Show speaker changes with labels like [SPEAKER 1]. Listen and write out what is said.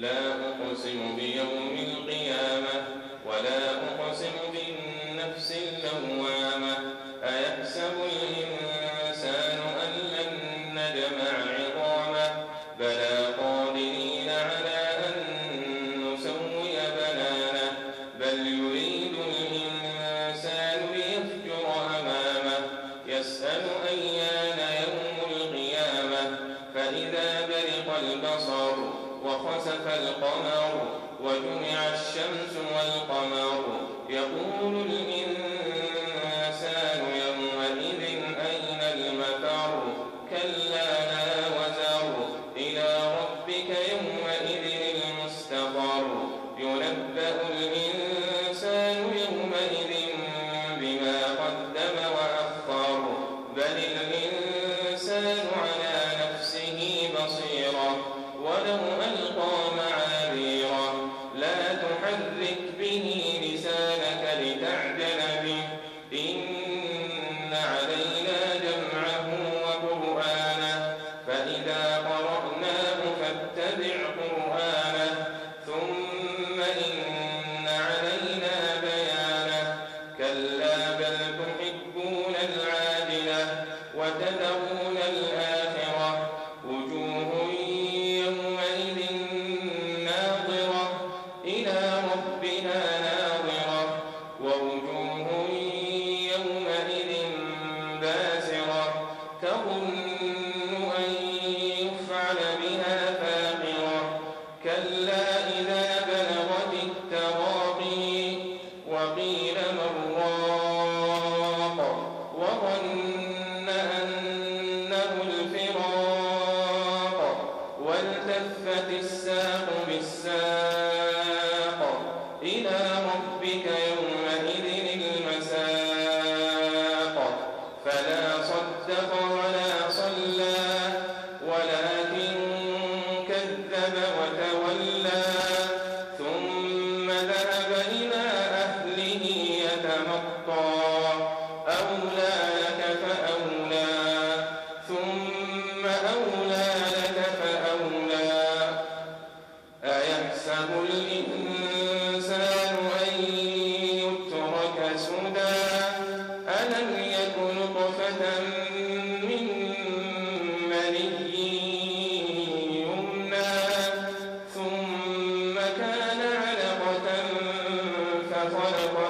[SPEAKER 1] لا أقسم بيوم القمر وجمع الشمس والقمر إلى ألم يكن نطفة Masha Allah.